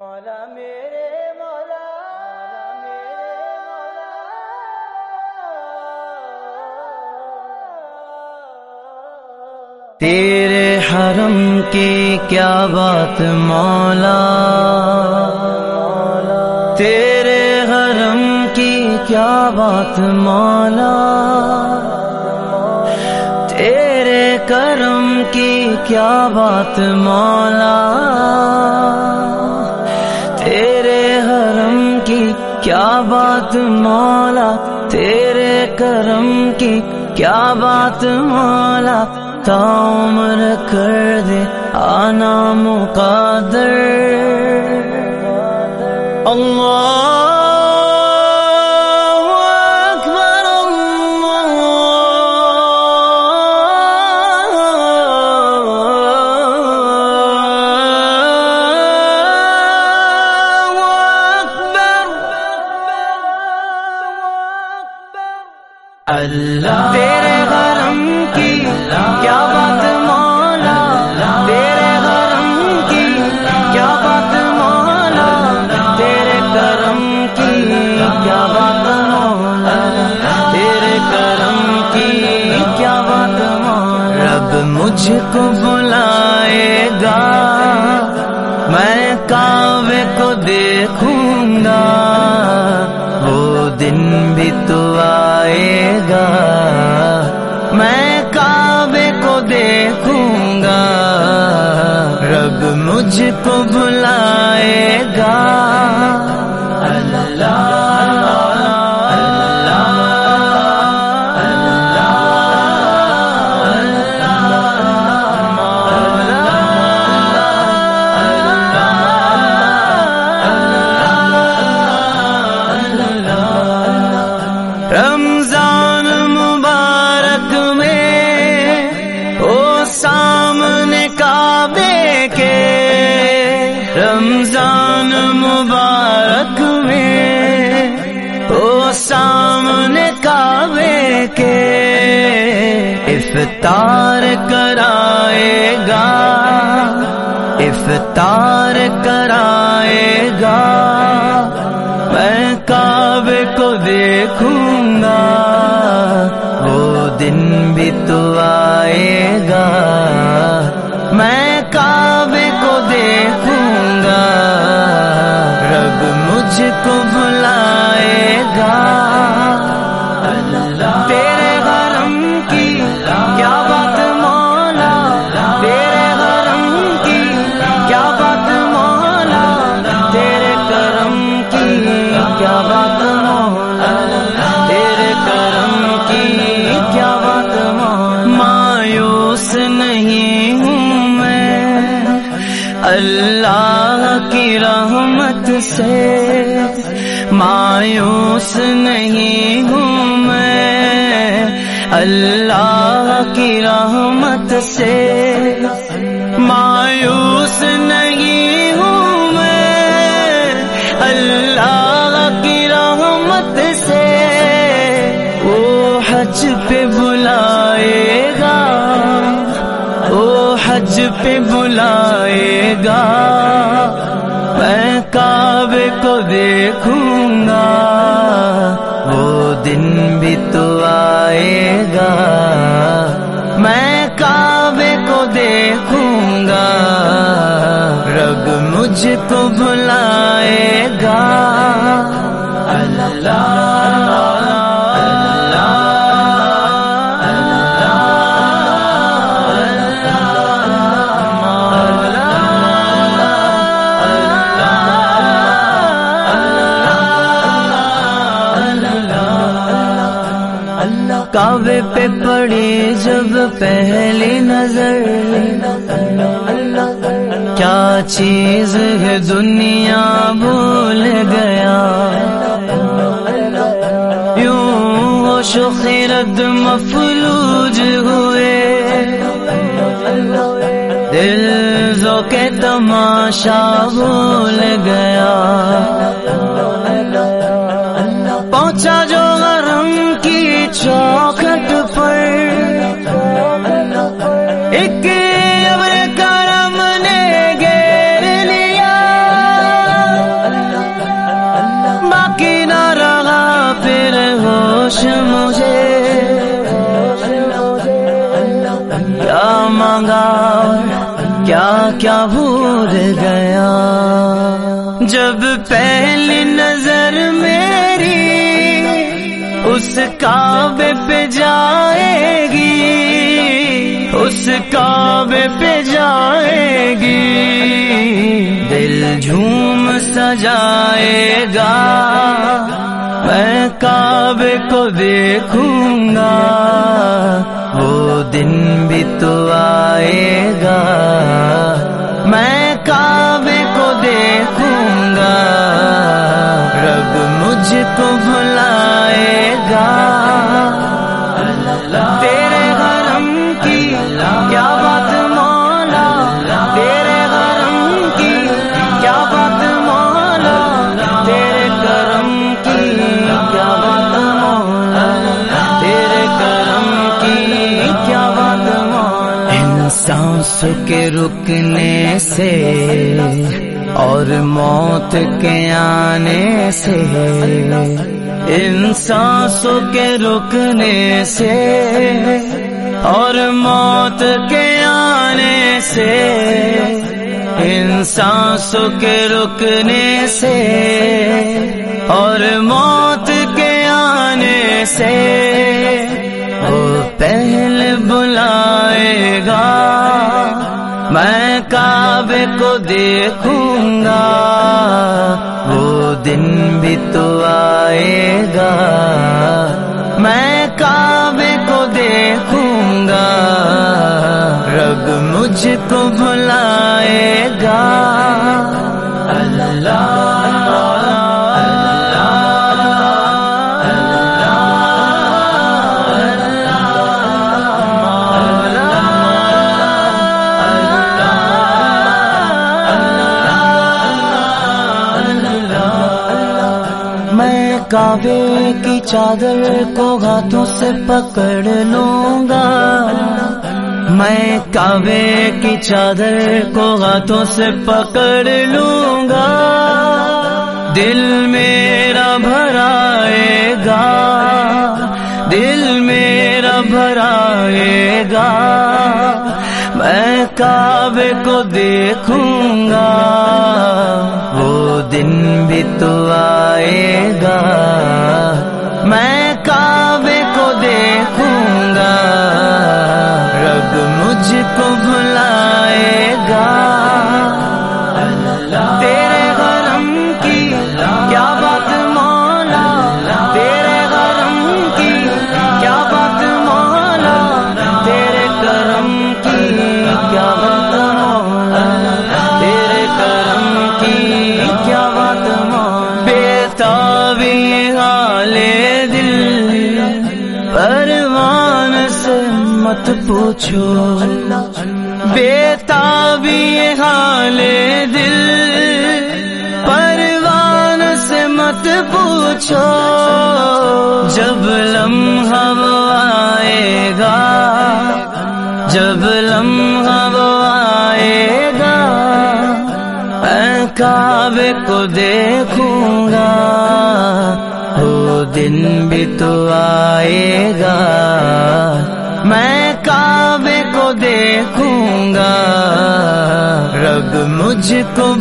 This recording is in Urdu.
مولا میرے مولا، تیرے حرم کی کیا بات مولا؟ تیرے حرم کی کیا بات مولا؟ تیرے کرم کی کیا بات مولا؟ کیا بات مولا تیرے کرم کی، کیا بات مولا تا عمر کر دے، آنا مقادر اللہ مجھ کو بلائے گا، میں کعبے کو دیکھوں گا، وہ دن بھی تو آئے گا۔ میں کعبے کو دیکھوں گا، رب مجھ کو بلائے گا۔ رمضان مبارک میں او سامنے کعبے کے رمضان مبارک میں او سامنے کعبے کے افطار کرائے گا، افطار کرائے گا۔ میں کعبے کو دیکھوں گا۔ وہ دن بھی تو آئے گا۔ میں کعبے کو دیکھوں گا۔ رب مجھ کو بلائے گا۔ سے مایوس نہیں ہوں میں۔ اللہ کی رحمت سے مایوس نہیں ہوں میں۔ اللہ کی رحمت سے وہ حج پہ بلائے گا۔ وہ حج پہ بلائے گا۔ میں کعبے کو دیکھوں گا۔ وہ دن بھی تو آئے گا۔ میں کعبے کو دیکھوں گا۔ رب مجھ کو بلائے گا۔ کعبے پہ پڑی جب پہلی نظر۔ کیا چیز ہے دنیا بھول گیا؟ یوں وہ شخیرت مفلوج ہوئے۔ دل زو کے تماشا بھول گیا۔ کیا مانگا کیا کیا بھول گیا؟ جب پہلی نظر میری اس کعبے پہ جائے گی، اس کعبے پہ جائے گی، دل جھوم سجائے گا۔ میں کعبے کو دیکھوں گا۔ وہ دن بھی تو آئے گا۔ میں کعبے کو دیکھوں گا۔ رب مجھ کو انسانس کے رکنے سے اور موت کے آنے سے انسانسوں کے رکنے سے اور موت کے آنے سے انسانسوں کے رکنے سے اور موت کے آنے سے وہ پہلے بلائے گا میں کعبے کو دیکھوں گا، وہ دن بھی تو آئے گا۔ میں کعبے کو دیکھوں گا، رب مجھ کو بلائے گا۔ اللہ کعبے کی چادر کو ہاتھوں سے پکڑ لوں گا۔ میں کعبے کی چادر کو ہاتھوں سے پکڑ لوں گا۔ دل میرا بھرائے گا۔ دل میرا بھرائے گا۔ میں کعبے کو دیکھوں گا وہ دن بھی تو آئے گا۔ میں کعبے مت پوچھو۔ بے تابی حال دل۔ پروان سے مت پوچھو۔ جب لمحہ وہ آئے گا۔ جب لمحہ وہ آئے گا۔ کعبے کو دیکھوں گا۔ وہ دن بھی تو آئے گا۔ میں کعبے کو دیکھوں گا رب مجھ کو